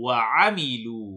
وعملوا